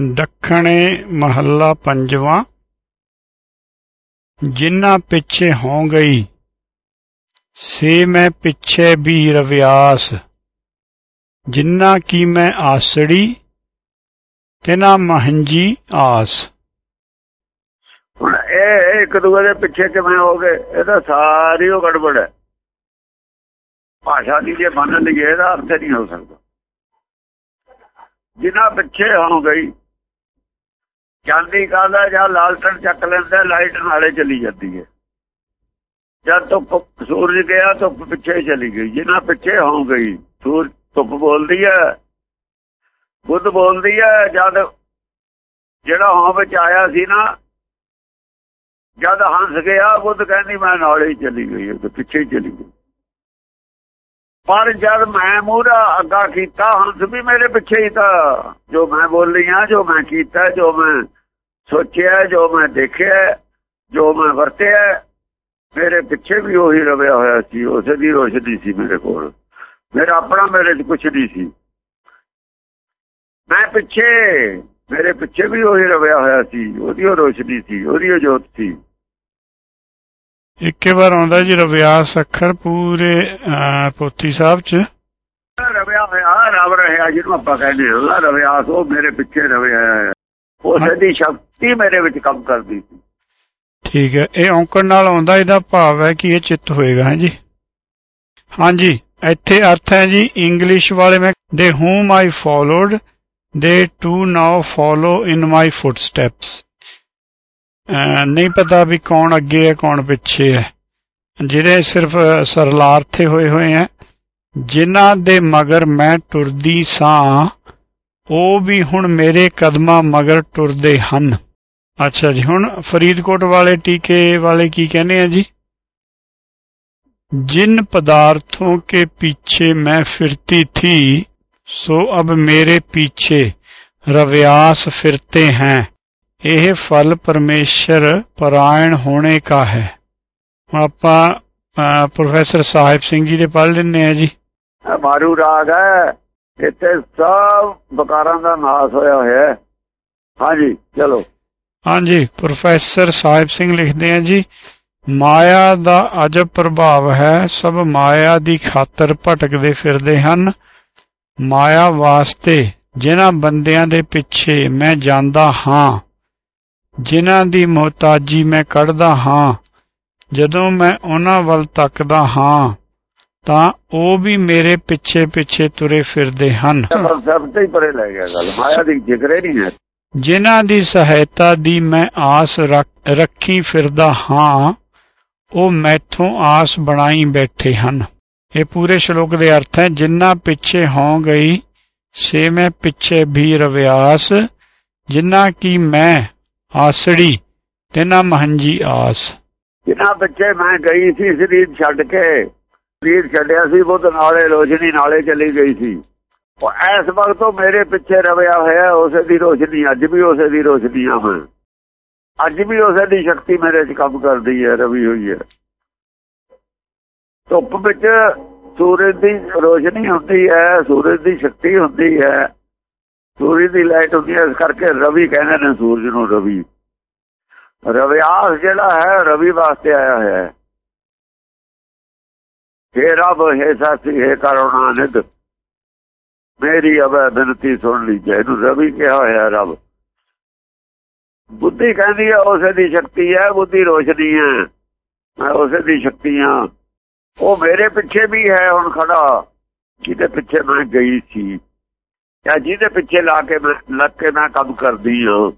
ਦੱਖਣੇ ਮਹੱਲਾ ਪੰਜਵਾਂ, ਜਿਨ੍ਹਾਂ ਪਿੱਛੇ ਹੋਂ ਗਈ, ਸੇ ਮੈਂ ਪਿੱਛੇ ਵੀ ਰਵਿਆਸ। ਜਿਨ੍ਹਾਂ ਕੀ ਮੈਂ ਆਸੜੀ ਤਿਨਾ ਮਹੰਜੀ ਆਸ। ਹੁਣ ਇਹ ਇੱਕ ਦੂਜੇ ਦੇ ਪਿੱਛੇ ਕਿਵੇਂ ਹੋ ਗਏ, ਇਹ ਤਾਂ ਸਾਰੀ ਉਹ ਗੜਬੜ ਹੈ। ਭਾਸ਼ਾ ਦੀ ਜੇ ਮੰਨ ਲਈਏ, ਇਹਦਾ ਅਰਥ ਨਹੀਂ ਹੋ ਸਕਦਾ। ਜਿਨ੍ਹਾਂ ਪਿੱਛੇ ਹੋ ਗਈ ਚਾਂਦੀ ਕਾਹਦਾ ਜਾਂ ਲਾਲਟਨ ਚੱਕ ਲੈਂਦਾ, ਲਾਈਟ ਨਾਲੇ ਚਲੀ ਜਾਂਦੀ ਹੈ। ਜਦ ਧੁੱਪ ਸੂਰਜ ਗਿਆ, ਧੁੱਪ ਪਿੱਛੇ ਚਲੀ ਗਈ। ਜਿਨ੍ਹਾਂ ਪਿੱਛੇ ਹੋ ਗਈ, ਸੂਰਜ ਧੁੱਪ ਬੋਲਦੀ ਹੈ, ਬੁੱਧ ਬੋਲਦੀ ਹੈ, ਜਦ ਜਿਹੜਾ ਹੋਂ ਵਿੱਚ ਆਇਆ ਸੀ ਨਾ, ਜਦ ਹੰਸ ਗਿਆ, ਬੁੱਧ ਕਹਿੰਦੀ, ਮੈਂ ਨਾਲੇ ਹੀ ਚਲੀ ਗਈ ਉਹ ਪਿੱਛੇ ਹੀ ਚਲੀ ਗਈ। ਪਰ ਜਦ ਮੈਂ ਮੂਹਰਾ ਅੱਗਾ ਕੀਤਾ ਹੰਸ ਵੀ ਮੇਰੇ ਪਿੱਛੇ ਹੀ ਤਾਂ ਜੋ ਮੈਂ ਬੋਲੀ ਆ, ਜੋ ਮੈਂ ਕੀਤਾ, ਜੋ ਮੈਂ ਸੋਚਿਆ, ਜੋ ਮੈਂ ਦੇਖਿਆ, ਜੋ ਮੈਂ ਵਰਤਿਆ, ਮੇਰੇ ਪਿੱਛੇ ਵੀ ਉਹੀ ਰਵਿਆ ਹੋਇਆ ਸੀ, ਉਸੇ ਦੀ ਰੋਸ਼ਨੀ ਸੀ ਮੇਰੇ ਕੋਲ। ਮੇਰਾ ਆਪਣਾ ਮੇਰੇ 'ਚ ਕੁਛ ਨਹੀਂ ਸੀ। ਮੈਂ ਪਿੱਛੇ, ਮੇਰੇ ਪਿੱਛੇ ਵੀ ਉਹੀ ਰਵਿਆ ਹੋਇਆ ਸੀ, ਉਹਦੀ ਉਹ ਰੋਸ਼ਨੀ ਸੀ, ਉਹਦੀ ਉਹ ਜੋਤ ਸੀ। ਇੱਕੇ ਵਾਰ ਆਉਂਦਾ ਜੀ ਰਵਿਆਸ ਅੱਖਰ ਪੂਰੇ ਪੋਥੀ ਸਾਹਿਬ ਚ। ਰਵਿਆ ਹੋਇਆ ਰਵ ਰਿਹਾ ਜਿਹਨੂੰ ਆਪਾਂ ਕਹਿੰਦੇ ਹਾਂ। ਰਵਿਆਸ ਉਹ ਮੇਰੇ ਪਿੱਛੇ ਰਵਿਆ ਹੈ। ਉਸ ਦੀ ਸ਼ਕਤੀ ਮੇਰੇ ਵਿੱਚ ਕੰਮ ਕਰਦੀ ਸੀ। ਠੀਕ ਹੈ ਇਹ ਔਂਕੜ ਨਾਲ ਆਉਂਦਾ ਇਹਦਾ ਭਾਵ ਹੈ ਕਿ ਇਹ ਚਿੱਤ ਹੋਏਗਾ ਹੈ ਜੀ। ਹਾਂਜੀ ਇੱਥੇ ਅਰਥ ਹੈ ਜੀ ਇੰਗਲਿਸ਼ ਵਾਲੇ ਮੈਂ they whom I followed they too now follow in my footsteps ਨਹੀਂ ਪਤਾ ਵੀ ਕੌਣ ਅੱਗੇ ਹੈ, ਕੌਣ ਪਿੱਛੇ ਹੈ। ਜਿਹੜੇ ਸਿਰਫ ਸਰਲਾਰਥੇ ਹੋਏ ਹੋਏ ਆ ਜਿਨ੍ਹਾਂ ਦੇ ਮਗਰ ਮੈਂ ਟੁਰਦੀ ਸਾਂ, ਉਹ ਵੀ ਹੁਣ ਮੇਰੇ ਕਦਮਾਂ ਮਗਰ ਟੁਰਦੇ ਹਨ। ਅੱਛਾ ਜੀ, ਹੁਣ ਫਰੀਦਕੋਟ ਵਾਲੇ ਟੀਕੇ ਵਾਲੇ ਕੀ ਕਹਿੰਦੇ ਆ ਜੀ? ਜਿਨ ਪਦਾਰਥੋਂ ਕੇ ਪਿੱਛੇ ਮੈਂ ਫਿਰਤੀ ਥੀ, ਸੋ ਅਬ ਮੇਰੇ ਪਿੱਛੇ ਰਵਿਆਸ ਫਿਰਤੇ हैं ਇਹ ਫਲ ਪਰਮੇਸ਼ਰ ਪਰਾਇਣ ਹੋਣੇ ਕਾ ਹੈ। ਹੁਣ ਆਪਾਂ ਪ੍ਰੋਫੈਸਰ ਸਾਹਿਬ ਸਿੰਘ ਜੀ ਦੇ ਪੜ੍ਹ ਲੈਂਦੇ ਆ ਜੀ। ਮਾਰੂ ਰਾਗ ਹੈ। ਇੱਥੇ ਸਭ ਬਕਾਰਾਂ ਦਾ ਨਾਸ ਹੋਇਆ ਹੋਇਆ ਹੈ। ਹਾਂਜੀ ਚਲੋ। ਹਾਂਜੀ ਪ੍ਰੋਫੈਸਰ ਸਾਹਿਬ ਸਿੰਘ ਲਿਖਦੇ ਆ ਜੀ ਮਾਇਆ ਦਾ ਅਜਬ ਪ੍ਰਭਾਵ ਹੈ ਸਭ ਮਾਇਆ ਦੀ ਖਾਤਰ ਭਟਕਦੇ ਫਿਰਦੇ ਹਨ। ਮਾਇਆ ਵਾਸਤੇ ਜਿਨ੍ਹਾਂ ਬੰਦਿਆਂ ਦੇ ਪਿੱਛੇ ਮੈਂ ਜਾਂਦਾ ਹਾਂ ਜਿਨ੍ਹਾਂ ਦੀ ਮੁਹਤਾਜੀ ਮੈਂ ਕੱਢਦਾ ਹਾਂ ਜਦੋਂ ਮੈਂ ਉਹਨਾਂ ਵੱਲ ਤੱਕਦਾ ਹਾਂ ਤਾਂ ਉਹ ਵੀ ਮੇਰੇ ਪਿੱਛੇ ਪਿੱਛੇ ਤੁਰੇ ਫਿਰਦੇ ਹਨ। ਸਭ ਤੋਂ ਹੀ ਪਰੇ ਲੈ ਗਿਆ ਗੱਲ। ਮਾਇਆ ਦੀ ਜ਼ਿਕਰੇ ਨਹੀਂ ਹੈ। ਜਿਨ੍ਹਾਂ ਦੀ ਸਹਾਇਤਾ ਦੀ ਮੈਂ ਆਸ ਰੱਖੀ ਫਿਰਦਾ ਹਾਂ ਉਹ ਮੈਥੋਂ ਆਸ ਬਣਾਈ ਬੈਠੇ ਹਨ। ਇਹ ਪੂਰੇ ਸ਼ਲੋਕ ਦੇ ਅਰਥ ਹੈ ਜਿੰਨਾ ਪਿੱਛੇ ਹੋ ਗਈ ਸੇ ਮੈਂ ਪਿੱਛੇ ਵੀ ਰਵਿਆਸ ਜਿੰਨਾ ਕੀ ਮੈਂ ਆਸੜੀ, ਤਿਨਾ ਮਹੰਜੀ ਆਸ। ਜਿੰਨਾ ਪਿੱਛੇ ਮੈਂ ਗਈ ਸੀ, ਸਰੀਰ ਛੱਡ ਕੇ, ਸਰੀਰ ਛੱਡਿਆ ਸੀ, ਬੁੱਧ ਨਾਲੇ, ਰੋਸ਼ਨੀ ਨਾਲੇ ਚਲੀ ਗਈ ਸੀ। ਉਹ ਇਸ ਵਕਤ ਤੋਂ ਮੇਰੇ ਪਿੱਛੇ ਰਵਿਆ ਹੋਇਆ, ਉਸੇ ਦੀ ਰੋਸ਼ਨੀ, ਅੱਜ ਵੀ ਉਸੇ ਦੀ ਰੋਸ਼ਨੀ ਆ ਮੈਂ ਅੱਜ ਵੀ ਉਸੇ ਦੀ ਸ਼ਕਤੀ ਮੇਰੇ 'ਚ ਕੰਮ ਕਰਦੀ ਹੈ, ਰਵੀ ਹੋਈ ਹੈ। ਧੁੱਪ ਵਿੱਚ ਸੂਰਜ ਦੀ ਰੋਸ਼ਨੀ ਹੁੰਦੀ ਹੈ, ਸੂਰਜ ਦੀ ਸ਼ਕਤੀ ਹੁੰਦੀ ਹੈ। ਸੂਰਜ ਦੀ ਲਾਈਟ ਹੁੰਦੀ ਹੈ, ਇਸ ਕਰਕੇ ਰਵੀ ਕਹਿੰਦੇ ਨੇ ਸੂਰਜ ਨੂੰ ਰਵੀ। ਰਵਿਆਸ ਜਿਹੜਾ ਹੈ, ਰਵੀ ਵਾਸਤੇ ਆਇਆ ਹੋਇਆ ਹੈ। ਹੇ ਰੱਬ, ਹੇ ਸਾਥੀ, ਹੇ ਕਰੁਣਾ ਨਿਧ ਮੇਰੀ ਅਵੇ ਬੇਨਤੀ ਸੁਣ ਲਈ ਜੇ ਇਹਨੂੰ ਰਵੀ ਕਿਹਾ ਹੋਇਆ ਰੱਬ। ਬੁੱਧੀ ਕਹਿੰਦੀ ਹੈ, ਉਸੇ ਦੀ ਸ਼ਕਤੀ ਹੈ, ਬੁੱਧੀ ਰੋਸ਼ਨੀ ਹੈ। ਮੈਂ ਉਸੇ ਦੀ ਸ਼ਕਤੀ ਸ਼ਕਤੀਆਂ ਉਹ ਮੇਰੇ ਪਿੱਛੇ ਵੀ ਹੈ, ਹੁਣ ਖੜਾ। ਜਿਹਦੇ ਪਿੱਛੇ ਮੈਂ ਗਈ ਸੀ। ਜਾਂ ਜਿਹਦੇ ਪਿੱਛੇ ਲਾ ਕੇ ਲੱਗ ਕੇ ਮੈਂ ਕੰਮ ਕਰਦੀ ਹਾਂ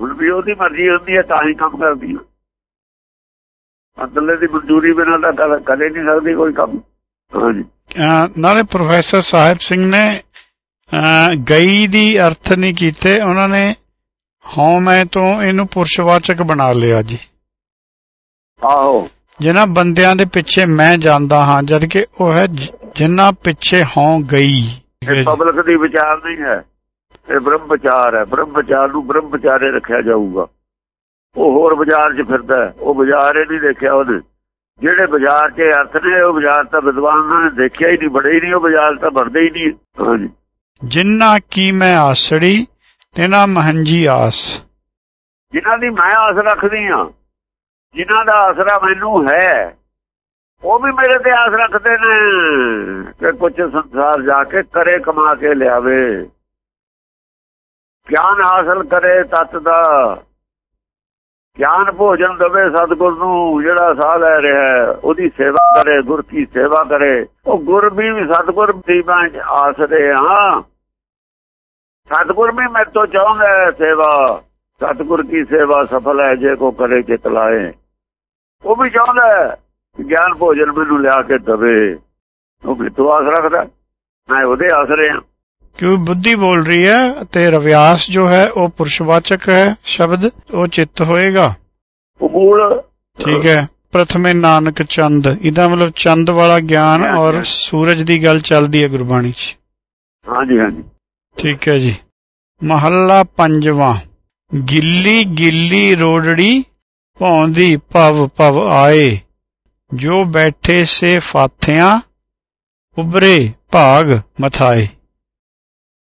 ਹੁਣ ਵੀ ਉਹਦੀ ਮਰਜ਼ੀ ਹੁੰਦੀ ਹੈ ਤਾਂ ਹੀ ਕੰਮ ਕਰਦੀ ਹਾਂ ਅੰਦਰਲੇ ਦੀ ਮਨਜ਼ੂਰੀ ਬਿਨਾਂ ਤਾਂ ਕਦੇ ਨਹੀਂ ਸਕਦੀ ਕੋਈ ਕੰਮ। ਨਾਲੇ ਪ੍ਰੋਫੈਸਰ ਸਾਹਿਬ ਸਿੰਘ ਨੇ ਗਈ ਦੀ ਅਰਥ ਨਹੀਂ ਕੀਤੇ। ਉਹਨਾਂ ਨੇ ਹਉ ਮੈਂ ਤੋਂ ਇਹਨੂੰ ਪੁਰਸ਼ਵਾਚਕ ਬਣਾ ਲਿਆ ਜੀ। ਆਹੋ। ਜਿਨ੍ਹਾਂ ਬੰਦਿਆਂ ਦੇ ਪਿੱਛੇ ਮੈਂ ਜਾਂਦਾ ਹਾਂ ਜਦ ਕਿ ਉਹ ਹੈ ਜਿਨ੍ਹਾਂ ਪਿੱਛੇ ਹਉ ਗਈ। ਇਹ ਪਬਲਿਕ ਦੀ ਵਿਚਾਰ ਨਹੀਂ ਹੈ। ਇਹ ਬ੍ਰਹਮ ਵਿਚਾਰ ਹੈ। ਬ੍ਰਹਮ ਵਿਚਾਰ ਨੂੰ ਬ੍ਰਹਮ ਵਿਚਾਰੇ ਰੱਖਿਆ ਜਾਊਗਾ। ਉਹ ਹੋਰ ਬਾਜ਼ਾਰ 'ਚ ਫਿਰਦਾ ਉਹ ਬਾਜ਼ਾਰ ਹੀ ਨਹੀਂ ਦੇਖਿਆ ਉਹਨੇ ਜਿਹੜੇ ਬਾਜ਼ਾਰ 'ਚ ਅਰਥ ਨੇ ਉਹ ਬਾਜ਼ਾਰ ਤਾਂ ਵਿਦਵਾਨਾਂ ਨੇ ਦੇਖਿਆ ਹੀ ਨਹੀਂ ਬੜੇ ਹੀ ਨਹੀਂ। ਉਹ ਬਾਜ਼ਾਰ ਤਾਂ ਭਰਦੇ ਹੀ ਨਹੀਂ। ਹਾਂਜੀ। ਜਿੰਨਾ ਕੀ ਮੈਂ ਆਸੜੀ ਤਿਨਾ ਮਹੰਜੀ ਆਸ। ਜਿਨ੍ਹਾਂ ਦੀ ਮੈਂ ਆਸ ਰੱਖਦੀ ਆ ਜਿਨ੍ਹਾਂ ਦਾ ਆਸਰਾ ਮੈਨੂੰ ਹੈ ਉਹ ਵੀ ਮੇਰੇ ਤੇ ਆਸ ਰੱਖਦੇ ਨੇ ਕਿ ਕੁਝ ਸੰਸਾਰ ਜਾ ਕੇ ਕਰੇ ਕਮਾ ਕੇ ਲਿਆਵੇ। ਗਿਆਨ ਹਾਸਲ ਕਰੇ ਤਤ ਦਾ। ਗਿਆਨ ਭੋਜਨ ਦਵੇ ਸਤਗੁਰ ਨੂੰ, ਜਿਹੜਾ ਸਾਹ ਲੈ ਰਿਹਾ ਹੈ, ਉਹਦੀ ਸੇਵਾ ਕਰੇ, ਗੁਰ ਕੀ ਸੇਵਾ ਕਰੇ। ਉਹ ਗੁਰ ਵੀ ਸਤਗੁਰ ਦੀ ਬਾਝ ਆਸਰੇ ਹਾਂ। ਸਤਗੁਰ ਵੀ ਮੇਰੇ ਤੋਂ ਚਾਹੁੰਦਾ ਸੇਵਾ। ਸਤਗੁਰ ਕੀ ਸੇਵਾ ਸਫਲ ਹੈ, ਜੇ ਕੋ ਕਰੇ ਚਿਤ ਲਾਏ। ਉਹ ਵੀ ਚਾਹੁੰਦਾ ਗਿਆਨ ਭੋਜਨ ਮੈਨੂੰ ਲਿਆ ਕੇ ਦਵੇ। ਉਹ ਵੀ ਤੋਂ ਆਸ ਰੱਖਦਾ? ਮੈਂ ਉਹਦੇ ਆਸਰੇ ਹਾਂ ਕਿਉਂ ਬੁੱਧੀ ਬੋਲ ਰਹੀ ਹੈ ਤੇ ਰਵਿਆਸ ਜੋ ਹੈ ਉਹ ਪੁਰਸ਼ਵਾਚਕ ਹੈ ਸ਼ਬਦ ਉਹ ਚਿੱਤ ਹੋਏਗਾ। ਮੂਲ ਠੀਕ ਹੈ। ਪ੍ਰਥਮੇ ਨਾਨਕ ਚੰਦ। ਇਹਦਾ ਮਤਲਬ ਚੰਦ ਵਾਲਾ ਗਿਆਨ ਔਰ ਸੂਰਜ ਦੀ ਗੱਲ ਚੱਲਦੀ ਹੈ ਗੁਰਬਾਣੀ 'ਚ। ਹਾਂਜੀ ਹਾਂਜੀ। ਠੀਕ ਹੈ ਜੀ। ਮਹੱਲਾ ਪੰਜਵਾਂ। ਗਿੱਲੀ ਗਿੱਲੀ ਰੋੜੜੀ ਭੌਂਦੀ ਭਵ ਭਵ ਆਏ। ਜੋ ਬੈਠੇ ਸੇ ਫਾਥਿਆਂ ਉਬਰੇ ਭਾਗ ਮਥਾਏ।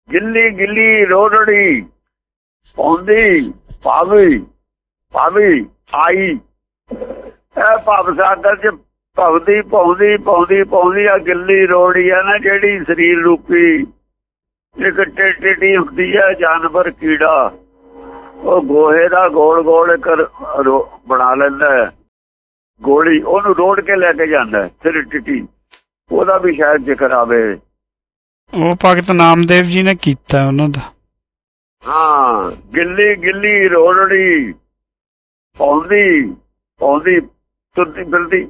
ਗਿੱਲੀ ਗਿੱਲੀ ਰੋੜੜੀ ਪੌਂਦੀ ਪਾਵੀ ਪਾਵੀ ਆਈ। ਇਹ ਭਵ ਸਾਗਰ ਚ ਭਵਦੀ ਪੌਂਦੀ ਪੌਂਦੀ ਪੌਂਦੀ ਆ ਗਿੱਲੀ ਰੋੜੀ ਆ ਨਾ ਜਿਹੜੀ ਸਰੀਰ ਰੂਪੀ, ਇੱਕ ਟੇਟੀ ਹੁੰਦੀ ਹੈ ਜਾਨਵਰ ਕੀੜਾ। ਉਹ ਗੋਹੇ ਦਾ ਗੋਲ ਗੋਲ ਕਰ ਬਣਾ ਲੈਂਦਾ। ਹੈ ਗੋਲੀ ਉਹਨੂੰ ਰੋੜ ਕੇ ਲੈ ਕੇ ਜਾਂਦਾ ਫਿਰ ਟਿੱਟੀ। ਉਹਦਾ ਵੀ ਸ਼ਾਇਦ ਜ਼ਿਕਰ ਆਵੇ। ਉਹ ਭਗਤ ਨਾਮਦੇਵ ਜੀ ਨੇ ਕੀਤਾ ਉਹਨਾਂ ਦਾ। ਹਾਂ ਗਿੱਲੀ ਗਿੱਲੀ ਰੋੜੜੀ ਪੌਂਦੀ ਪੌਂਦੀ ਤੁਰਦੀ ਫਿਰਦੀ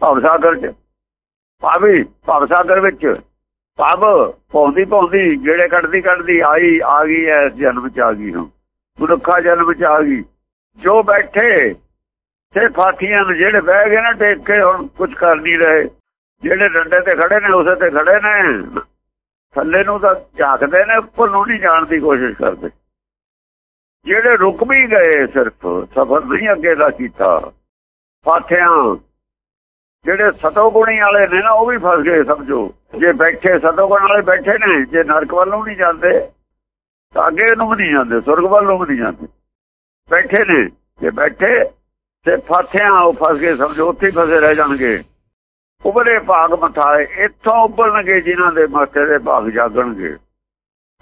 ਭਵਸਾਗਰ ਚ। ਪਾਵੀ ਭਵਸਾਗਰ ਵਿੱਚ। ਪਵ ਪੌਂਦੀ ਪੌਂਦੀ ਜਿਹੜੇ ਕੱਢਦੀ ਕੱਢਦੀ ਆਈ ਆ ਗਈ ਐ ਜਨਮ ਚ ਆ ਗਈ ਹੁਣ। ਮਨੁੱਖਾ ਜਨਮ ਚ ਆ ਗਈ। ਜੋ ਬੈਠੇ ਤੇ ਫਾਥੀਆਂ ਨੂੰ ਜਿਹੜੇ ਬਹਿ ਗਏ ਨਾ ਟੇਕ ਕੇ ਹੁਣ ਕੁਝ ਕਰ ਨਹੀਂ ਰਹੇ। ਜਿਹੜੇ ਡੰਡੇ ਤੇ ਖੜੇ ਨੇ, ਉਸੇ ਤੇ ਖੜੇ ਨੇ। ਥੱਲੇ ਨੂੰ ਤਾਂ ਝਾਕਦੇ ਨੇ, ਉੱਪਰ ਨੂੰ ਨਹੀਂ ਜਾਣ ਦੀ ਕੋਸ਼ਿਸ਼ ਕਰਦੇ। ਜਿਹੜੇ ਰੁਕ ਵੀ ਗਏ ਸਿਰਫ, ਸਫਰ ਨਹੀਂ ਅੱਗੇ ਦਾ ਕੀਤਾ। ਫਾਥਿਆਂ, ਜਿਹੜੇ ਸਤੋਗੁਣੀ ਵਾਲੇ ਨੇ ਨਾ, ਉਹ ਵੀ ਫਸ ਗਏ ਸਮਝੋ। ਜੇ ਬੈਠੇ, ਸਤੋਗੁਣ ਵਾਲੇ ਬੈਠੇ ਨੇ, ਜੇ ਨਰਕ ਵੱਲ ਨੂੰ ਨਹੀਂ ਜਾਂਦੇ, ਤਾਂ ਅੱਗੇ ਨੂੰ ਨਹੀਂ ਜਾਂਦੇ, ਸੁਰਗ ਵੱਲ ਨੂੰ ਨਹੀਂ ਜਾਂਦੇ। ਬੈਠੇ ਨੇ, ਜੇ ਬੈਠੇ ਤੇ ਫਾਥਿਆਂ ਉਹ ਫਸ ਗਏ, ਸਮਝੋ, ਉੱਥੇ ਫਸੇ ਰਹਿ ਜਾਣਗੇ। ਉਬਰੇ ਭਾਗ ਮਥਾਏ, ਇੱਥੋਂ ਉੱਪਰਨਗੇ ਜਿਨ੍ਹਾਂ ਦੇ ਮੱਥੇ ਦੇ ਭਾਗ ਜਾਗਣਗੇ।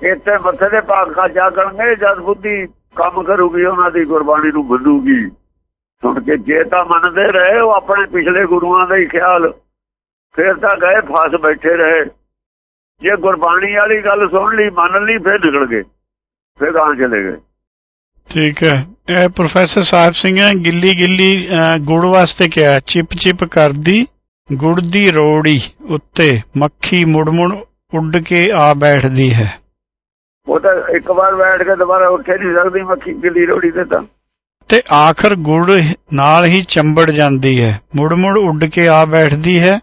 ਇੱਥੇ ਮੱਥੇ ਦੇ ਭਾਗ ਕਾ ਜਾਗਣਗੇ, ਜਦ ਬੁੱਧੀ ਕੰਮ ਕਰੂਗੀ, ਉਹਨਾਂ ਦੀ ਗੁਰਬਾਣੀ ਨੂੰ ਮੰਨੂਗੀ ਸੁਣ ਕੇ ਜੇ ਤਾਂ ਮੰਨਦੇ ਰਹੇ, ਉਹ ਆਪਣੇ ਪਿਛਲੇ ਗੁਰੂਆਂ ਦਾ ਹੀ ਖਿਆਲ। ਫਿਰ ਤਾਂ ਗਏ, ਫਸ ਬੈਠੇ ਰਹੇ। ਜੇ ਗੁਰਬਾਣੀ ਵਾਲੀ ਗੱਲ ਸੁਣ ਲਈ, ਮੰਨ ਲਈ, ਫਿਰ ਨਿਕਲ ਗਏ। ਫਿਰ ਗਾਂ ਚਲੇ ਗਏ। ਠੀਕ ਹੈ। ਇਹ ਪ੍ਰੋਫੈਸਰ ਸਾਹਿਬ ਸਿੰਘ ਨੇ ਗਿੱਲੀ ਗਿੱਲੀ ਗੁੜ ਵਾਸਤੇ ਕਿਹਾ ਚਿਪ ਚਿਪ ਕਰਦੀ ਗੁੜ ਦੀ ਰੋੜੀ ਉੱਤੇ ਮੱਖੀ ਮੁੜ ਮੁੜ ਉੱਡ ਕੇ ਆ ਬੈਠਦੀ ਹੈ। ਉਹ ਤਾਂ ਇੱਕ ਵਾਰ ਬੈਠ ਕੇ ਦੁਬਾਰਾ ਉੱਠੇ ਨਹੀਂ ਸਕਦੀ ਮੱਖੀ ਗਿੱਲੀ ਰੋੜੀ ਤੇ ਤਾਂ। ਤੇ ਆਖਰ ਗੁੜ ਨਾਲ ਹੀ ਚੰਬੜ ਜਾਂਦੀ ਹੈ। ਮੁੜ ਮੁੜ ਉੱਡ ਕੇ ਆ ਬੈਠਦੀ ਹੈ।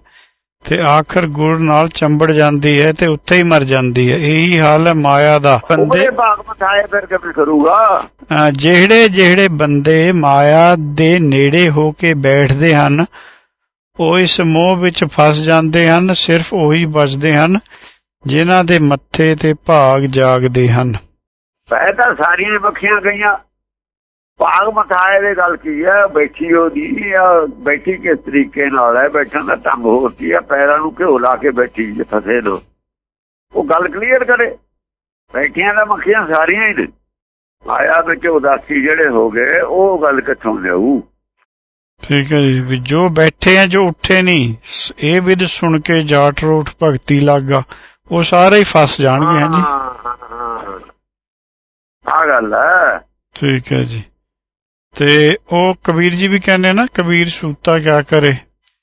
ਤੇ ਆਖਰ ਗੁੜ ਨਾਲ ਚੰਬੜ ਜਾਂਦੀ ਹੈ ਤੇ ਉੱਥੇ ਹੀ ਮਰ ਜਾਂਦੀ ਹੈ। ਇਹੀ ਹਾਲ ਹੈ ਮਾਇਆ ਦਾ। ਬੰਦੇ ਭਾਗ ਮਥਾਏ ਫਿਰ ਕਿਵੇਂ ਕਰੂਗਾ। ਜਿਹੜੇ ਜਿਹੜੇ ਬੰਦੇ ਮਾਇਆ ਦੇ ਨੇੜੇ ਹੋ ਕੇ ਬੈਠਦੇ ਹਨ ਉਹ ਇਸ ਮੋਹ ਵਿੱਚ ਫਸ ਜਾਂਦੇ ਹਨ ਸਿਰਫ ਉਹੀ ਬਚਦੇ ਹਨ ਜਿਨ੍ਹਾਂ ਦੇ ਮੱਥੇ ਤੇ ਭਾਗ ਜਾਗਦੇ ਹਨ। ਪੈ ਤਾਂ ਸਾਰੀਆਂ ਮੱਖੀਆਂ ਗਈਆਂ। ਭਾਗ ਮਥਾਏ ਦੇ ਗੱਲ ਕੀ ਹੈ ਬੈਠੀ ਉਹਦੀ ਆ ਬੈਠੀ ਕਿਸ ਤਰੀਕੇ ਨਾਲ ਹੈ ਬੈਠਣ ਦਾ ਢੰਗ ਹੋਤੀ ਹੈ ਪੈਰਾਂ ਨੂੰ ਘਿਓ ਲਾ ਕੇ ਬੈਠੀ ਜੇ ਫਸੇ ਲੋ ਉਹ ਗੱਲ ਕਲੀਅਰ ਕਰੇ। ਬੈਠੀਆਂ ਦਾ ਮੱਖੀਆਂ ਸਾਰੀਆਂ ਹੀ ਨੇ। ਆਇਆ ਵਿੱਚ ਉਦਾਸੀ ਜਿਹੜੇ ਹੋ ਗਏ ਉਹ ਗੱਲ ਕਿੱਥੋਂ ਲਿਆਊ? ਠੀਕ ਹੈ ਜੀ। ਵੀ ਜੋ ਬੈਠੇ ਆ ਜੋ ਉੱਠੇ ਨਹੀਂ ਇਹ ਵਿਦ ਸੁਣ ਕੇ ਜਾਟ ਰੋਠ ਭਗਤੀ ਲੱਗਾ ਉਹ ਸਾਰੇ ਹੀ ਫਸ ਜਾਣਗੇ ਹਾਂਜੀ ਆ ਗੱਲ ਹੈ ਠੀਕ ਹੈ ਜੀ। ਤੇ ਉਹ ਕਬੀਰ ਜੀ ਵੀ ਕਹਿੰਦੇ ਨਾ ਕਬੀਰ ਸੂਤਾ ਕਿਆ ਕਰੇ?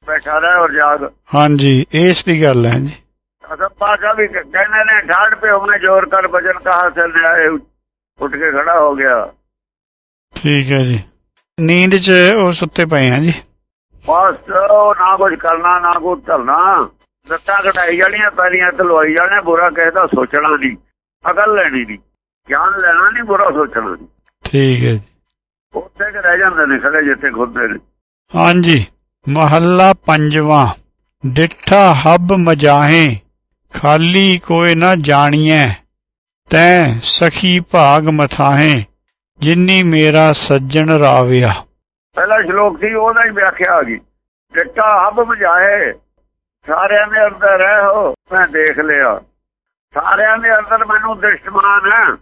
ਬੈਠਾ ਰਹਿ ਔਰ ਜਾਗ ਹਾਂਜੀ ਇਸ ਦੀ ਗੱਲ ਹੈ ਜੀ। ਅਸਾਂ ਪਾਸ਼ਾ ਵੀ ਕਹਿੰਦੇ ਨੇ ਢਾੜ ਪੇ ਉਹਨੇ ਜ਼ੋਰ ਕਰ ਵਜਨ ਕਹਾ ਆਏ ਉੱਠ ਕੇ ਖੜਾ ਹੋ ਗਿਆ। ਠੀਕ ਹੈ ਜੀ। ਨੀਂਦ 'ਚ ਉਹ ਸੁੱਤੇ ਪਏ ਆ ਜੀ। ਬਸ ਉਹ ਨਾ ਕੁਝ ਕਰਨਾ ਨਾ ਕੁਝ ਧਰਨਾ। ਲੱਤਾਂ ਘਟਾਈ ਜਾਣੀਆਂ ਪੈਰੀਆਂ ਤਲਵਾਈ ਜਾਣੇ ਬੁਰਾ ਕਹਿਦਾ ਸੋਚਣਾ ਨਹੀਂ। ਅਕਲ ਲੈਣੀ ਨਹੀਂ। ਗਿਆਨ ਲੈਣਾ ਨਹੀਂ ਬੁਰਾ ਸੋਚਣਾ ਨਹੀਂ। ਠੀਕ ਹੈ ਜੀ। ਉੱਥੇ ਕਿ ਰਹਿ ਜਾਂਦੇ ਨੇ ਖੜੇ ਜਿੱਥੇ ਖੁੱਦੇ ਨੇ। ਹਾਂਜੀ। ਮਹੱਲਾ ਪੰਜਵਾਂ। ਡਿੱਠਾ ਹੱਬ ਮਜਾਹੇ। ਖਾਲੀ ਕੋਈ ਨਾ ਜਾਣੀਐ। ਤੈ ਸਖੀ ਭਾਗ ਮਥਾਹੇ। ਜਿਨੀ ਮੇਰਾ ਸੱਜਣ ਰਾਵਿਆ। ਪਹਿਲਾ ਸ਼ਲੋਕ ਸੀ ਉਹਦਾ ਹੀ ਵਿਆਖਿਆ ਆ ਗਈ। ਡਿੱਟਾ ਹੱਬ ਬੁਝਾਏ ਸਾਰਿਆਂ ਦੇ ਅੰਦਰ ਰਹੋ ਮੈਂ ਦੇਖ ਲਿਆ। ਸਾਰਿਆਂ ਦੇ ਅੰਦਰ ਮੈਨੂੰ ਦ੍ਰਿਸ਼ਟਮਾਨ ਹੈ।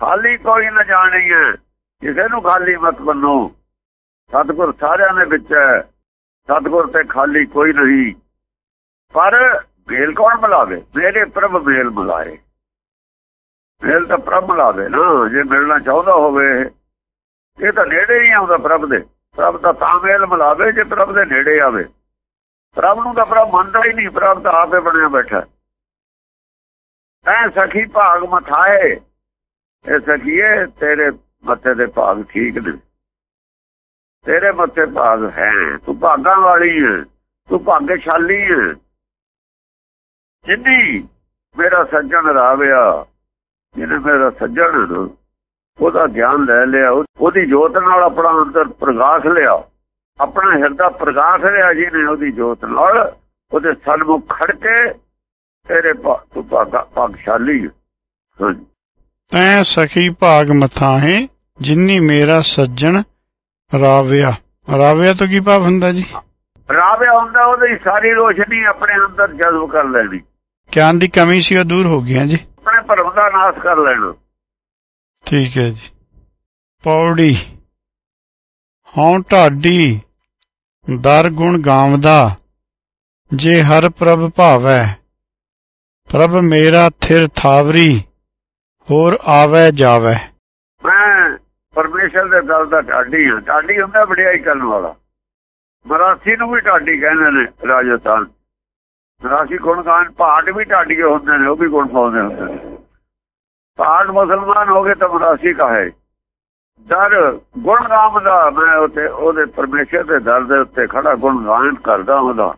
ਖਾਲੀ ਕੋਈ ਨਾ ਜਾਣੀ ਹੈ ਕਿਸੇ ਨੂੰ ਖਾਲੀ ਮਤ ਮੰਨੋ। ਸਤਿਗੁਰ ਸਾਰਿਆਂ ਦੇ ਵਿੱਚ ਹੈ। ਸਤਿਗੁਰ ਤੇ ਖਾਲੀ ਕੋਈ ਨਹੀਂ। ਪਰ ਮੇਲ ਕੌਣ ਮਿਲਾਵੇ? ਮੇਰੇ ਪ੍ਰਭ ਮੇਲ ਮਿਲਾਏ। ਮੇਲ ਤਾਂ ਪ੍ਰਭ ਮਿਲਾਵੇ ਨਾ। ਜੇ ਮਿਲਣਾ ਚਾਹੁੰਦਾ ਹੋਵੇ, ਇਹ ਤਾਂ ਨੇੜੇ ਹੀ ਆਉਂਦਾ ਪ੍ਰਭ ਦੇ। ਪ੍ਰਭ ਦਾ ਤਾਂ ਮੇਲ ਮਿਲਾਵੇ ਜੇ ਪ੍ਰਭ ਦੇ ਨੇੜੇ ਆਵੇ। ਪ੍ਰਭ ਨੂੰ ਤਾਂ ਪ੍ਰਭ ਮੰਨਦਾ ਹੀ ਨਹੀਂ। ਪ੍ਰਭ ਤਾਂ ਆਪੇ ਬਣਿਆ ਬੈਠਾ ਐ ਸਖੀ ਭਾਗ ਮਥਾਏ। ਇਹ ਸਖੀਏ, ਤੇਰੇ ਮੱਥੇ ਦੇ ਭਾਗ ਠੀਕ ਨੇ। ਤੇਰੇ ਮੱਥੇ ਭਾਗ ਹੈ। ਤੂੰ ਭਾਗਾਂ ਵਾਲੀ ਹੈ ਤੂੰ ਭਾਗਸ਼ਾਲੀ ਹੈ ਜਿੰਨੀ ਮੇਰਾ ਸੱਜਣ ਰਾਵਿਆ ਜਿਹਨੇ ਮੇਰਾ ਸੱਜਣ ਉਹਦਾ ਗਿਆਨ ਲੈ ਲਿਆ। ਉਹਦੀ ਜੋਤ ਨਾਲ ਆਪਣਾ ਅੰਦਰ ਪ੍ਰਗਾਸ ਲਿਆ। ਆਪਣਾ ਹਿਰਦਾ ਪ੍ਰਗਾਸ ਲਿਆ ਜਿਹਨੇ ਉਹਦੀ ਜੋਤ ਨਾਲ। ਉਹਦੇ ਸਨਮੁਖ ਖੜ ਕੇ ਤੇਰੇ ਤੂੰ ਭਾਗਸ਼ਾਲੀ ਹਾਂਜੀ। ਤੈ ਸਖੀ ਭਾਗ ਮਥਾਹੇ ਜਿੰਨੀ ਮੇਰਾ ਸੱਜਣ ਰਾਵਿਆ। ਰਾਵਿਆ ਤੋਂ ਕੀ ਭਾਵ ਹੁੰਦਾ ਜੀ? ਰਾਵਿਆ ਹੁੰਦਾ ਉਹਦੀ ਸਾਰੀ ਰੋਸ਼ਨੀ ਆਪਣੇ ਅੰਦਰ ਜਜ਼ਬ ਕਰ ਲੈਣੀ ਗਿਆਨ ਦੀ ਕਮੀ ਸੀ ਉਹ ਦੂਰ ਹੋ ਗਈ ਜੀ। ਆਪਣੇ ਭਰਮ ਦਾ ਨਾਸ਼ ਕਰ ਲੈਣਾ। ਠੀਕ ਹੈ ਜੀ। ਪੌੜੀ। ਹਉ ਢਾਡੀ ਦਰ ਗੁਣ ਗਾਵਦਾ ਜੇ ਹਰ ਪ੍ਰਭ ਭਾਵੈ ਪ੍ਰਭ ਮੇਰਾ ਥਿਰ ਥਾਵਰੀ। ਹੋਰ ਆਵੇ ਜਾਵੇ। ਮੈਂ ਪਰਮੇਸ਼ਰ ਦੇ ਦਲ ਦਾ ਢਾਡੀ ਹਾਂ। ਢਾਡੀ ਹੁੰਦਾ ਵਡਿਆਈ ਕਰਨ ਵਾਲਾ। ਮਰਾਸੀ ਨੂੰ ਵੀ ਢਾਡੀ ਕਹਿੰਦੇ ਨੇ ਰਾਜਸਥਾਨ। ਮਰਾਸੀ ਗੁਣਗਾਨ ਪਾਠ ਵੀ ਢਾਡੀਏ ਹੁੰਦੇ ਨੇ, ਉਹ ਵੀ ਗੁਣ ਪਾਉਂਦੇ ਹੁੰਦੇ ਨੇ। ਪਾਠ ਮੁਸਲਮਾਨ ਹੋ ਗਏ ਤਾਂ ਮਰਾਸੀ ਕਹੇ। ਦਰ ਗੁਣਗਾਮ ਦਾ ਮੈਂ ਉਤੇ ਉਹਦੇ ਪਰਮੇਸ਼ਰ ਦੇ ਦਰ ਦੇ ਉੱਤੇ ਖੜਾ ਗੁਣਗਾਨ ਕਰਦਾ ਹੁੰਦਾ।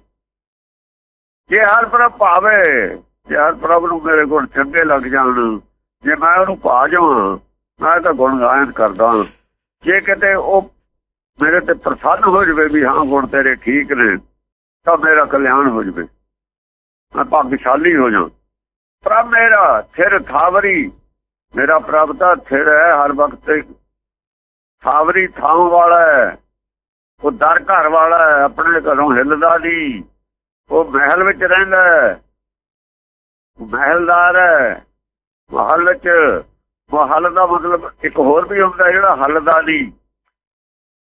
ਜੇ ਹਰ ਪ੍ਰਭ ਭਾਵੇ, ਜੇ ਹਰ ਪ੍ਰਭ ਨੂੰ ਮੇਰੇ ਗੁਣ ਚੰਗੇ ਲੱਗ ਜਾਣ ਜੇ ਮੈਂ ਉਹਨੂੰ ਪਾ ਜਾਵਾਂ, ਮੈਂ ਤਾਂ ਗੁਣ ਗਾਇਨ ਕਰਦਾ। ਜੇ ਕਿਤੇ ਉਹ ਮੇਰੇ ਤੇ ਪ੍ਰਸੰਨ ਹੋ ਜਵੇ ਵੀ ਹਾਂ, ਗੁਣ ਤੇਰੇ ਠੀਕ ਨੇ, ਤਾਂ ਮੇਰਾ ਕਲਿਆਣ ਹੋ ਜਵੇ। ਮੈਂ ਭਾਗਸ਼ਾਲੀ ਹੋ ਜਾ ਪ੍ਰਭ ਮੇਰਾ ਥਿਰ ਥਾਵਰੀ, ਮੇਰਾ ਪ੍ਰਭ ਤਾਂ ਥਿਰ ਹੈ, ਹਰ ਵਕਤ ਥਾਵਰੀ ਥਾਂ ਵਾਲਾ ਹੈ। ਉਹ ਦਰ ਘਰ ਵਾਲਾ ਹੈ, ਆਪਣੇ ਘਰੋਂ ਹਿੱਲਦਾ ਨਹੀਂ। ਉਹ ਮਹਿਲ ਵਿੱਚ ਰਹਿੰਦਾ ਹੈ। ਮਹਿਲਦਾਰ ਹੈ। ਮਹੱਲ ਚ, ਮਹੱਲ ਦਾ ਮਤਲਬ ਇੱਕ ਹੋਰ ਵੀ ਹੁੰਦਾ ਜਿਹੜਾ ਹੱਲਦਾ ਨਹੀਂ।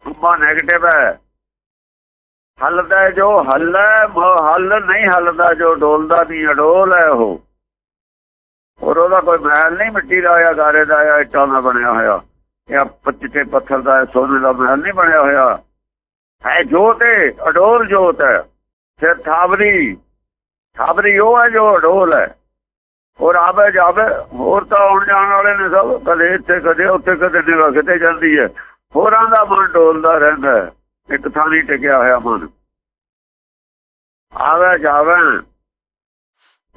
ਉਮਾ 네ਗੇਟਿਵ ਹੈ ਹੱਲਦਾ ਜੋ ਹੱਲ ਹੈ ਹੱਲ ਨਹੀਂ ਹੱਲਦਾ, ਜੋ ਡੋਲਦਾ ਨਹੀਂ, ਅਡੋਲ ਹੈ ਉਹ। ਔਰ ਉਹਦਾ ਕੋਈ ਮਹਿਲ ਨਹੀਂ, ਮਿੱਟੀ ਦਾ ਆਇਆ ਗਾਰੇ ਦਾ ਆਇਆ ਇੱਟਾਂ ਦਾ ਬਣਿਆ ਹੋਇਆ। ਇਹ ਪੱਚੇ ਪੱਥਰ ਦਾ, ਸੋਨੇ ਦਾ ਮਹਿਲ ਨਹੀਂ ਬਣਿਆ ਹੋਇਆ। ਹੈ ਜੋਤ ਹੈ ਅਡੋਲ ਜੋਤ ਹੈ। ਫਿਰ ਥਾਵਰੀ। ਥਾਵਰੀ ਉਹ ਹੈ ਜੋ ਅਡੋਲ ਹੈ। ਹੋਰ ਆਵੇ ਜਾਵੇ ਹੋਰ ਤਾਂ ਆਉਣ ਜਾਣ ਵਾਲੇ ਨੇ ਸਭ। ਕਦੇ ਇੱਥੇ ਕਦੇ ਉੱਥੇ ਕਦੇ ਨਿਗਾ ਕਿਤੇ ਜਾਂਦੀ ਹੈ। ਹੋਰਾਂ ਦਾ ਮਨ ਡੋਲਦਾ ਰਹਿੰਦਾ ਇੱਕ ਥਾਂ ਨਹੀਂ ਟਿਕਿਆ ਹੋਇਆ ਮਨ। ਆਵੇ ਜਾਵੇ।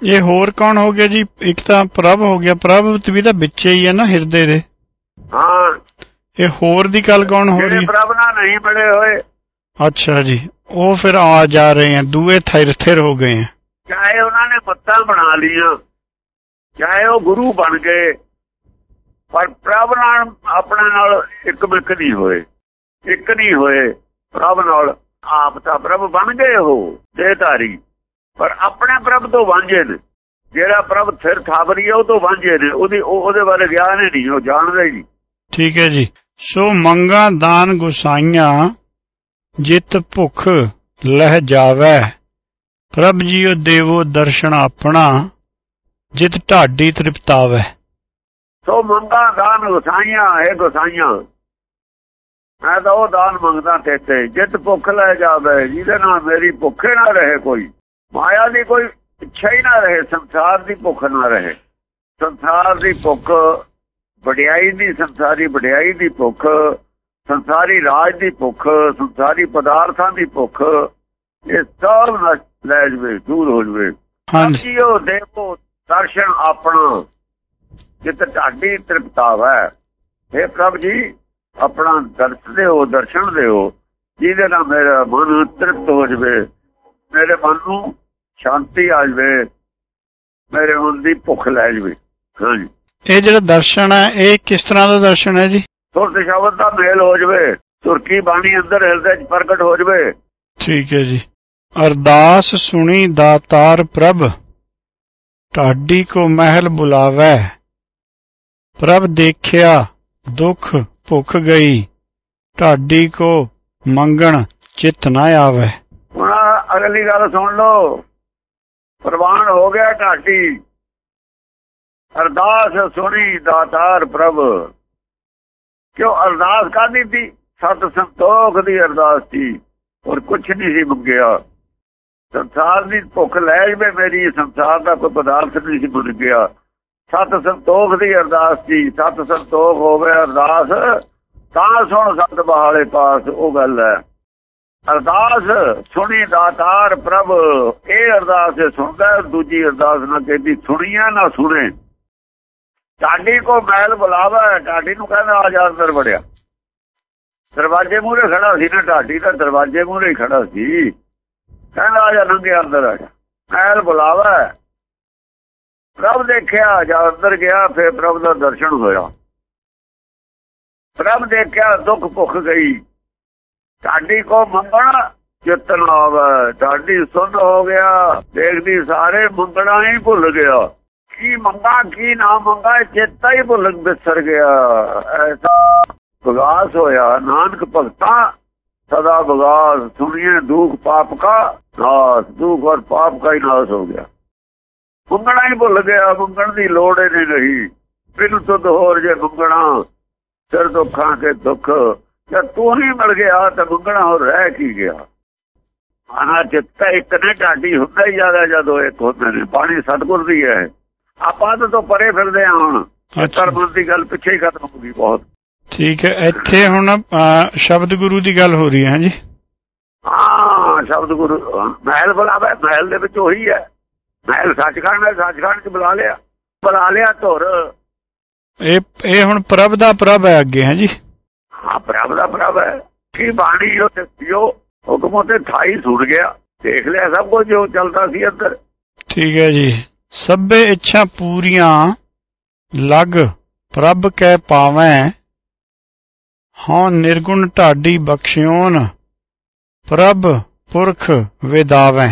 ਇਹ ਹੋਰ ਕੌਣ ਹੋ ਗਿਆ ਜੀ? ਇੱਕ ਤਾਂ ਪ੍ਰਭ ਹੋ ਗਿਆ। ਪ੍ਰਭ ਵੀ ਤਾਂ ਵਿੱਚੇ ਹੀ ਹੈ ਨਾ ਹਿਰਦੇ ਦੇ। ਹਾਂ। ਇਹ ਹੋਰ ਦੀ ਗੱਲ ਕੌਣ ਹੋ ਰਹੀ? ਪ੍ਰਭ ਨਾਲ ਨਹੀਂ ਬੜੇ ਹੋਏ। ਅੱਛਾ ਜੀ। ਉਹ ਫਿਰ ਆ ਜਾ ਰਹੇ ਹਨ ਦੂਏ ਥਿਰ ਥਿਰ ਹੋ ਗਏ ਹਨ ਚਾਹੇ ਉਹਨਾਂ ਨੇ ਪੱਤਾ ਬਣਾ ਲੀਆਂ ਚਾਹੇ ਉਹ ਗੁਰੂ ਬਣ ਗਏ, ਪਰ ਪ੍ਰਭ ਨਾਲ, ਆਪਣੇ ਨਾਲ ਇੱਕ ਮਿਕ ਨਹੀਂ ਹੋਏ, ਇੱਕ ਨਹੀਂ ਹੋਏ, ਪ੍ਰਭ ਨਾਲ ਆਪ ਤਾਂ ਪ੍ਰਭ ਬਣ ਗਏ ਉਹ, ਦੇਹਧਾਰੀ। ਪਰ ਆਪਣੇ ਪ੍ਰਭ ਤੋਂ ਵਾਂਝੇ ਨੇ, ਜਿਹੜਾ ਪ੍ਰਭ ਸਿਰ ਥਾਬਰੀ ਹੈ ਉਹ ਤੋਂ ਵਾਂਝੇ ਨੇ, ਉਹਦੀ ਉਹਦੇ ਬਾਰੇ ਗਿਆਨ ਹੀ ਨਹੀਂ, ਉਹ ਜਾਣਦਾ ਹੀ ਨਹੀਂ। ਠੀਕ ਹੈ ਜੀ। ਸੋ ਮੰਗਾ, ਦਾਨ, ਗੁਸਾਈਆਂ, ਜਿਤ, ਭੁਖ, ਲਹਿ ਜਾਵੇ। ਪ੍ਰਭ ਜੀਓ ਦੇਵੋ ਦਰਸ਼ਨ ਆਪਣਾ। ਜਿਤ ਢਾਡੀ ਤ੍ਰਿਪਤਾਵੇ। ਸੋ ਮੰਗਾ ਦਾਨ ਗੁਸਾਈਆਂ ਇਹ ਗੁਸਾਈਆਂ ਮੈਂ ਤਾਂ ਉਹ ਦਾਨ ਮੰਗਦਾ ਤੇਤੇ ਜਿਤ ਭੁੱਖ ਲੈ ਜਾਵੇ ਜਿਹਦੇ ਨਾਲ ਮੇਰੀ ਭੁੱਖੇ ਨਾ ਰਹੇ ਕੋਈ। ਮਾਇਆ ਦੀ ਕੋਈ ਇੱਛਾ ਹੀ ਨਾ ਰਹੇ ਸੰਸਾਰ ਦੀ ਭੁੱਖ ਨਾ ਰਹੇ। ਸੰਸਾਰ ਦੀ ਭੁੱਖ ਵਡਿਆਈ ਦੀ ਸੰਸਾਰੀ ਵਡਿਆਈ ਦੀ ਭੁੱਖ ਸੰਸਾਰੀ ਰਾਜ ਦੀ ਭੁੱਖ ਸੰਸਾਰੀ ਪਦਾਰਥਾਂ ਦੀ ਭੁੱਖ ਇਹ ਸਭ ਲੈ ਜਵੇ ਦੂਰ ਹੋ ਜਵੇ। ਹਾਂਜੀ। ਉਹ ਦੇਖੋ ਦਰਸ਼ਨ ਆਪਣਾ। ਜਿੱਤ ਢਾਡੀ ਤ੍ਰਿਪਤਾਵਾ ਹੈ ਪ੍ਰਭ ਜੀ ਆਪਣਾ ਦਰਸ਼ਨ ਦਿਓ ਦਰਸ਼ਨ ਦਿਓ। ਜਿਹਦੇ ਨਾਲ ਮੇਰਾ ਮਨ ਤ੍ਰਿਪਤ ਹੋ ਜਵੇ ਮੇਰੇ ਮਨ ਨੂੰ ਸ਼ਾਂਤੀ ਆ ਜਵੇ ਮੇਰੇ ਮਨ ਦੀ ਭੁੱਖ ਲੈ ਜਵੇ। ਹਾਂਜੀ। ਇਹ ਜਿਹੜਾ ਦਰਸ਼ਨ ਹੈ ਇਹ ਕਿਸ ਤਰ੍ਹਾਂ ਦਾ ਦਰਸ਼ਨ ਹੈ ਜੀ? ਸੁਰਤ ਸ਼ਬਦ ਦਾ ਮੇਲ ਹੋ ਜਵੇ ਸੁਰਕੀ ਬਾਣੀ ਅੰਦਰ ਹਿਰਦੇ 'ਚ ਪ੍ਰਗਟ ਹੋ ਜਵੇ। ਠੀਕ ਹੈ ਜੀ। ਅਰਦਾਸ ਸੁਣੀ ਦਾਤਾਰ ਪ੍ਰਭ। ਢਾਡੀ ਕੋ ਮਹਿਲ ਬੁਲਾਵੈ। ਪ੍ਰਭ ਦੇਖਿਆ, ਦੁੱਖ ਭੁੱਖ ਗਈ। ਢਾਡੀ ਕੋ ਮੰਗਣ ਚਿਤ ਨਾ ਆਵੇ। ਹੁਣ ਅਗਲੀ ਗੱਲ ਸੁਣ ਲਓ। ਪ੍ਰਵਾਨ ਹੋ ਗਿਆ ਢਾਡੀ ਅਰਦਾਸ ਸੁਣੀ ਦਾਤਾਰ ਪ੍ਰਭ। ਕਿਉਂ ਅਰਦਾਸ ਕਾਦੀ ਸੀ? ਸਤ ਸੰਤੋਖ ਦੀ ਅਰਦਾਸ ਸੀ। ਔਰ ਕੁਛ ਨਹੀਂ ਸੀ ਮੰਗਿਆ। ਸੰਸਾਰ ਦੀ ਭੁੱਖ ਲੈ ਜਵੇ ਮੇਰੀ, ਸੰਸਾਰ ਦਾ ਕੋਈ ਪਦਾਰਥ ਨਹੀਂ ਸੀ ਬੁੱਝ ਗਿਆ। ਸਤ ਸੰਤੋਖ ਦੀ ਅਰਦਾਸ ਸੀ ਸਤ ਸੰਤੋਖ ਹੋਵੇ ਅਰਦਾਸ, ਤਾਂ ਸੁਣ ਸਤ ਬਹਾਲੇ ਪਾਸ, ਉਹ ਗੱਲ ਹੈ। ਅਰਦਾਸ ਸੁਣੀ ਦਾਤਾਰ ਪ੍ਰਭ, ਇਹ ਅਰਦਾਸ ਸੁਣਦਾ, ਦੂਜੀ ਅਰਦਾਸ ਨਾ ਕਹਿੰਦੀ ਸੁਣੀਆਂ ਨਾ ਸੁਣੇ। ਟਾਡੀ ਕੋ ਮੈਲ ਬੁਲਾਵਾ ਟਾਡੀ ਨੂੰ ਕਹਿੰਦਾ ਆ ਜਾ ਅੰਦਰ ਵੜਿਆ। ਦਰਵਾਜ਼ੇ ਮੂਹਰੇ ਖੜਾ ਸੀ ਨਾ ਢਾਡੀ ਦਾ ਦਰਵਾਜ਼ੇ ਮੂਹਰੇ ਖੜਾ ਸੀ। ਕਹਿੰਦਾ ਆ ਜਾ ਲੰਘਿਆ ਅੰਦਰ ਆ ਜਾ। ਮਹਿਲ ਬੁਲਾਵਾ ਪ੍ਰਭ ਦੇਖਿਆ ਜਾਂ ਅੰਦਰ ਗਿਆ, ਫਿਰ ਪ੍ਰਭ ਦਾ ਦਰਸ਼ਨ ਹੋਇਆ। ਪ੍ਰਭ ਦੇਖਿਆ, ਦੁੱਖ ਭੁੱਖ ਗਈ। ਢਾਡੀ ਕੋ ਮੰਗਣ ਚਿਤਨ ਆਵੇ ਢਾਡੀ ਸੁਣ ਹੋ ਗਿਆ। ਦੇਖਦੀ ਸਾਰੇ ਮੰਗਣਾ ਹੀ ਭੁੱਲ ਗਿਆ। ਕੀ ਮੰਗਾ, ਕੀ ਨਾ ਮੰਗਾ ਚੇਤਾ ਹੀ ਭੁੱਲ ਵਿਸਰ ਗਿਆ। ਐਸਾ ਵਿਗਾਸ ਹੋਇਆ। ਨਾਨਕ ਭਗਤਾ ਸਦਾ ਵਿਗਾਸ ਸੁਣੀਏ ਦੁੱਖ ਪਾਪ ਕਾ ਨਾਸ ਦੁੱਖ ਔਰ ਪਾਪ ਕਾ ਹੀ ਨਾਸ ਹੋ ਗਿਆ। ਮੰਗਣਾ ਹੀ ਭੁੱਲ ਗਿਆ ਮੰਗਣ ਦੀ ਲੋੜ ਹੀ ਨਹੀਂ ਰਹੀ। ਬਿਨ ਤੁਧ ਹੋਰ ਜੇ ਮੰਗਣਾ ਸਿਰ ਦੁੱਖਾਂ ਕੇ ਦੁੱਖ। ਜੇ ਤੂੰ ਹੀ ਮਿਲ ਗਿਆ ਤਾਂ ਮੰਗਣਾ ਹੋਰ ਰਹਿ ਕੀ ਗਿਆ। ਆਨਾ ਚਿੱਤ ਇੱਕ ਨੇ ਢਾਡੀ ਹੁੰਦਾ ਹੀ ਜ਼ਿਆਦਾ ਜਦੋਂ ਇੱਕ ਹੁੰਦੇ ਨੇ ਪਾਣੀ ਸਤਗੁਰ ਦੀ ਹੈ। ਆਪਾਂ ਤਾਂ ਪਰੇ ਫਿਰਦੇ ਆ ਹੁਣ। ਕਰਮ ਦੀ ਗੱਲ ਪਿੱਛੇ ਹੀ ਖਤਮ ਹੋ ਗਈ ਬਹੁਤ। ਠੀਕ ਹੈ ਇੱਥੇ ਹੁਣ ਸ਼ਬਦ ਗੁਰੂ ਦੀ ਗੱਲ ਹੋ ਰਹੀ ਹੈ ਜੀ ਹਾਂ ਸ਼ਬਦ ਗੁਰੂ ਮਹਿਲ ਬੁਲਾਵੇ ਮਹਿਲ ਦੇ ਵਿੱਚ ਉਹੀ ਹੈ। ਮਹਿਲ ਸੱਚਖੰਡ ਹੈ ਸੱਚਖੰਡ ਚ ਬੁਲਾ ਲਿਆ। ਬੁਲਾ ਲਿਆ ਧੁਰ। ਇਹ ਇਹ ਹੁਣ ਪ੍ਰਭ ਦਾ ਪ੍ਰਭ ਹੈ ਅੱਗੇ ਹੈ ਜੀ ਹਾਂ ਪ੍ਰਭ ਦਾ ਪ੍ਰਭ ਹੈ। ਕੀ ਬਾਣੀ ਉਹ ਜੋ ਹੁਕਮ ਤੇ ਥਾਈ ਸੁਣ ਗਿਆ। ਦੇਖ ਲਿਆ ਸਭ ਕੁਝ ਜੋ ਚੱਲਦਾ ਸੀ ਅੰਦਰ ਠੀਕ ਹੈ ਜੀ। ਸਭੇ ਇੱਛਾ ਪੂਰੀਆਂ ਲਗ ਪ੍ਰਭ ਕੈ ਪਾਵੈ ਹਾਂ ਨਿਰਗੁਣ ਢਾਡੀ ਬਖਸ਼ਿਓਨ ਪ੍ਰਭ ਪੁਰਖ ਵਿਦਾਵੈ।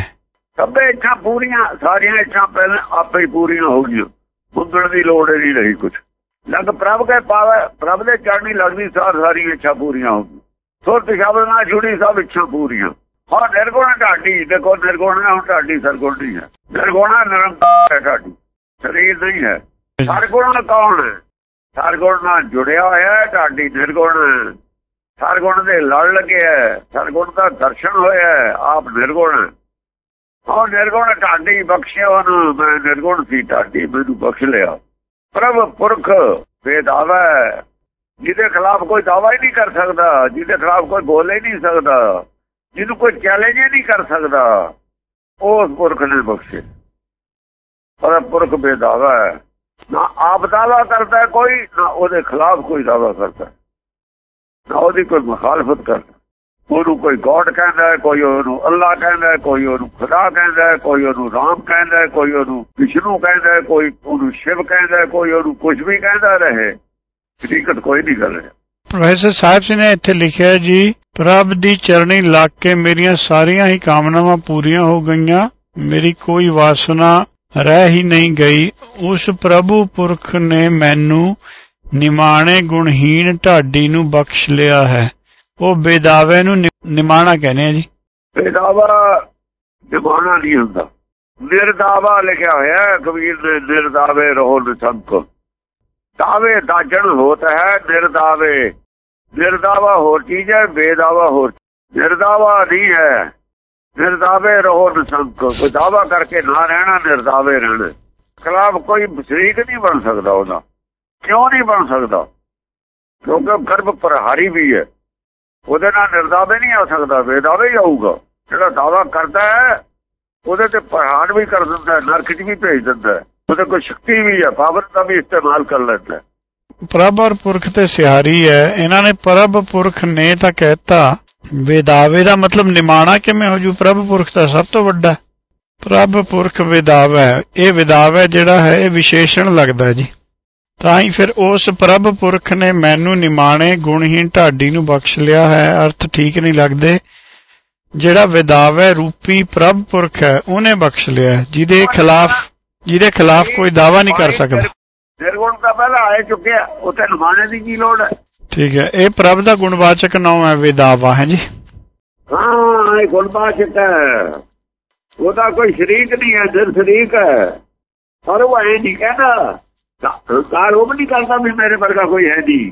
ਸਭੇ ਇੱਛਾ ਪੂਰੀਆਂ ਸਾਰੀਆਂ ਇੱਛਾ ਪਹਿਲਾਂ ਆਪੇ ਹੀ ਪੂਰੀਆਂ ਹੋ ਗਈਆਂ। ਮੰਗਣ ਦੀ ਲੋੜ ਨਹੀਂ ਰਹੀ ਕੁਝ ਲਗ ਪ੍ਰਭ ਕੈ ਪਾਵੈ ਪ੍ਰਭ ਦੇ ਚੜਨੀ ਲੱਗਦੀ ਸਾਰ ਸਾਰੀਆਂ ਇੱਛਾ ਪੂਰੀਆਂ ਹੋ ਗਈਆਂ। ਸੁਰਤ ਸ਼ਬਦ ਨਾਲ ਜੁੜੀ ਸਭ ਇੱਛਾ ਪੂਰੀਆਂ। ਹਾਂ ਨਿਰਗੁਣ ਢਾਡੀ ਦੇਖੋ ਨਿਰਗੁਣ ਹੁਣ ਢਾਡੀ ਸਰਗੁਣ ਨਹੀਂ ਹੈ। ਨਿਰਗੁਣਾ ਨਿਰੰਕਾਰ ਹੈ ਢਾਡੀ। ਸਰੀਰ ਨਹੀਂ ਹੈ। ਸਰਗੁਣ ਕੌਣ ਹੈ? ਸਰਗੁਣ ਨਾਲ ਜੁੜਿਆ ਹੋਇਆ ਹੈ ਢਾਡੀ ਨਿਰਗੁਣ। ਸਰਗੁਣ ਦੇ ਲੜ ਲੱਗਿਆ ਸਰਗੁਣ ਦਾ ਦਰਸ਼ਨ ਹੋਇਆ ਆਪ ਨਿਰਗੁਣ। ਉਹ ਨਿਰਗੁਣ ਢਾਡੀ ਬਖਸ਼ਿਆ ਉਹਨੂੰ ਮੈਂ ਨਿਰਗੁਣ ਸੀ ਢਾਡੀ ਮੈਨੂੰ ਬਖਸ਼ ਲਿਆ। ਪ੍ਰਭ ਪੁਰਖ ਬੇਦਾਵਾ ਜਿਹਦੇ ਖਿਲਾਫ ਕੋਈ ਦਾਵਾ ਹੀ ਨਹੀਂ ਕਰ ਸਕਦਾ, ਜਿਹਦੇ ਖਿਲਾਫ ਕੋਈ ਬੋਲ ਹੀ ਨਹੀਂ ਸਕਦਾ, ਜਿਹਨੂੰ ਕੋਈ ਚੈਲੰਜ ਨਹੀਂ ਕਰ ਸਕਦਾ ਉਸ ਪੁਰਖ ਨੇ ਬਖਸ਼ੇ। ਪਰ ਪੁਰਖ ਬੇਦਾਵਾ ਹੈ। ਨਾ ਆਪ ਦਾਵਾ ਕਰਦਾ, ਕੋਈ ਨਾ ਉਹਦੇ ਖਿਲਾਫ ਕੋਈ ਦਾਵਾ ਕਰਦਾ। ਨਾ ਉਹਦੀ ਕੋਈ ਮੁਖਾਲਫਤ ਕਰਦਾ। ਉਹਨੂੰ ਕੋਈ ਗੋਡ ਕਹਿੰਦਾ ਕੋਈ ਉਹਨੂੰ ਅੱਲਾ ਕਹਿੰਦਾ ਕੋਈ ਉਹਨੂੰ ਖੁਦਾ ਕਹਿੰਦਾ ਕੋਈ ਉਹਨੂੰ ਰਾਮ ਕਹਿੰਦਾ ਕੋਈ ਉਹਨੂੰ ਵਿਸ਼ਨੂੰ ਕਹਿੰਦਾ ਕੋਈ ਉਹਨੂੰ ਸ਼ਿਵ ਕਹਿੰਦਾ ਕੋਈ ਉਹਨੂੰ ਕੁਝ ਵੀ ਕਹਿੰਦਾ ਰਹੇ। ਹਕੀਕਤ ਕੋਈ ਨਹੀਂ ਗੱਲ ਹੈ ਪ੍ਰੋਫੈਸਰ ਸਾਹਿਬ ਜੀ ਨੇ ਇੱਥੇ ਲਿਖਿਆ ਜੀ, ਪ੍ਰਭ ਦੀ ਚਰਣੀ ਲੱਗ ਕੇ ਮੇਰੀਆਂ ਸਾਰੀਆਂ ਹੀ ਕਾਮਨਾਵਾਂ ਪੂਰੀਆਂ ਹੋ ਗਈਆਂ, ਮੇਰੀ ਕੋਈ ਵਾਸਨਾ ਰਹਿ ਹੀ ਨਹੀਂ ਗਈ। ਉਸ ਪ੍ਰਭੂ ਪੁਰਖ ਨੇ ਮੈਨੂੰ ਨਿਮਾਣੇ ਗੁਣਹੀਣ ਢਾਡੀ ਨੂੰ ਬਖਸ਼ ਲਿਆ ਹੈ। ਉਹ ਬੇਦਾਵੇ ਨੂੰ ਨਿਮਾਣਾ ਕਹਿੰਦੇ ਆ ਜੀ। ਬੇਦਾਵਾ ਨਿਮਾਣਾ ਨਹੀਂ ਹੁੰਦਾ। ਨਿਰਦਾਵਾ ਲਿਖਿਆ ਹੋਇਆ ਕਬੀਰ ਨੇ ਨਿਰਦਾਵੇ ਰਹੋ ਨਿਸੰਕ। ਦਾਵੇ ਦਾਜਣ ਹੋਤ ਹੈ, ਨਿਰਦਾਵੇ। ਨਿਰਦਾਵਾ ਹੋਰ ਚੀਜ਼ ਹੈ, ਬੇਦਾਵਾ ਹੋਰ ਨਿਰਦਾਵਾ ਨਹੀਂ ਹੈ। ਨਿਰਦਾਵੇ ਰਹੋ ਨਿਸੰਕ ਕੋਈ ਦਾਵਾ ਕਰਕੇ ਨਾ ਰਹਿਣਾ, ਨਿਰਦਾਵੇ ਰਹਿਣਾ। ਖਿਲਾਫ ਕੋਈ ਸ਼ਰੀਕ ਨਹੀਂ ਬਣ ਸਕਦਾ ਉਹਦਾ। ਕਿਉਂ ਨਹੀਂ ਬਣ ਸਕਦਾ? ਕਿਉਂਕਿ ਗਰਭ ਪ੍ਰਹਾਰੀ ਵੀ ਹੈ। ਉਹਦੇ ਨਾਲ ਨਿਰਦਾਵੇ ਨਹੀਂ ਆ ਸਕਦਾ ਬੇਦਾਵੇ ਹੀ ਆਊਗਾ। ਜਿਹੜਾ ਦਾਵਾ ਕਰਦਾ ਹੈ, ਉਹਦੇ ਤੇ ਪ੍ਰਹਾਰ ਵੀ ਕਰ ਦਿੰਦਾ ਨਰਕ 'ਚ ਵੀ ਭੇਜ ਦਿੰਦਾ ਉਹਦੇ ਕੋਲ ਸ਼ਕਤੀ ਵੀ ਹੈ, ਪਾਵਰ ਦਾ ਵੀ ਇਸਤੇਮਾਲ ਕਰ ਲੈਂਦਾ ਪ੍ਰਭ ਔਰ ਪੁਰਖ ਤੇ ਸਿਹਾਰੀ ਹੈ। ਇਹਨਾਂ ਨੇ ਪ੍ਰਭ ਪੁਰਖ ਨੇ ਤਾਂ ਕਹਿਤਾ ਵਿਦਾਵੇ ਦਾ ਮਤਲਬ ਨਿਮਾਣਾ ਕਿਵੇਂ ਹੋ ਜੂ? ਪ੍ਰਭ ਪੁਰਖ ਤਾਂ ਸਭ ਤੋਂ ਵੱਡਾ। ਪ੍ਰਭ ਪੁਰਖ ਵਿਦਾਵਾ ਇਹ ਵਿਦਾਵਾ ਜਿਹੜਾ ਹੈ, ਇਹ ਵਿਸ਼ੇਸ਼ਣ ਲੱਗਦਾ ਜੀ। ਤਾਂ ਹੀ ਫਿਰ ਉਸ ਪ੍ਰਭ ਪੁਰਖ ਨੇ ਮੈਨੂੰ ਨਿਮਾਣੇ ਗੁਣਹੀਨ ਢਾਡੀ ਨੂੰ ਬਖਸ਼ ਲਿਆ ਹੈ। ਅਰਥ ਠੀਕ ਨਹੀਂ ਲੱਗਦੇ। ਜਿਹੜਾ ਵਿਦਾਵੇ ਰੂਪੀ ਪ੍ਰਭ ਪੁਰਖ ਹੈ, ਉਹਨੇ ਬਖਸ਼ ਲਿਆ ਜਿਹਦੇ ਖਿਲਾਫ ਜਿਹਦੇ ਖਿਲਾਫ ਕੋਈ ਦਾਵਾ ਨਹੀਂ ਕਰ ਸਕਦਾ। ਨਿਰਗੁਣ ਤਾਂ ਪਹਿਲਾਂ ਆ। ਚੁੱਕਿਆ ਉੱਥੇ ਨਿਮਾਣੇ ਦੀ ਕੀ ਲੋੜ ਹੈ? ਠੀਕ ਹੈ ਇਹ ਪ੍ਰਭ ਦਾ ਗੁਣਵਾਚਕ ਨਾਮ ਹੈ ਵਿਦਾਵਾ ਹੈ ਜੀ? ਹਾਂ ਇਹ ਗੁਣਵਾਚਕ ਹੈ। ਉਹਦਾ ਕੋਈ ਸ਼ਰੀਕ ਨਹੀਂ ਹੈ ਸਿਰ ਸ਼ਰੀਕ ਹੈ। ਪਰ ਉਹ ਐ ਨਹੀਂ ਕਹਿੰਦਾ। ਕਾਰ ਉਹ ਨਹੀਂ ਕਰਦਾ ਵੀ ਮੇਰੇ ਵਰਗਾ ਕੋਈ ਹੈ ਨਹੀਂ।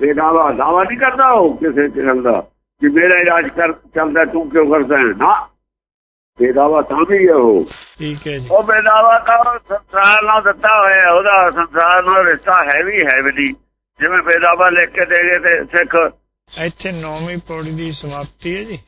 ਤੇ ਦਾਵਾ ਦਾਵਾ ਨਹੀਂ ਕਰਦਾ ਉਹ ਕਿਸੇ ਗੱਲ ਦਾ ਕਿ ਮੇਰਾ ਇਲਾਜ ਕਰ ਚੱਲਦਾ ਤੂੰ ਕਿਉਂ ਕਰਦਾ ਹੈ? ਨਾ। ਤੇ ਦਾਵਾ ਤਾਂ ਵੀ ਹੈ ਉਹ। ਠੀਕ ਹੈ ਜੀ। ਉਹ ਬੇਦਾਵਾ ਤਾਂ ਸੰਸਾਰ ਨਾਲ ਦਿੱਤਾ ਹੋਇਆ ਉਹਦਾ ਸੰਸਾਰ ਨਾਲ ਰਿਸ਼ਤਾ ਹੈ ਵੀ ਹੈ ਵੀ ਨਹੀਂ। ਜਿਵੇਂ ਬੇਦਾਵਾ ਲਿਖ ਕੇ ਦੇ ਗਏ ਤੇ ਸਿੱਖ। ਇੱਥੇ ਨੌਵੀਂ ਪੌੜੀ ਦੀ ਸਮਾਪਤੀ ਹੈ ਜੀ।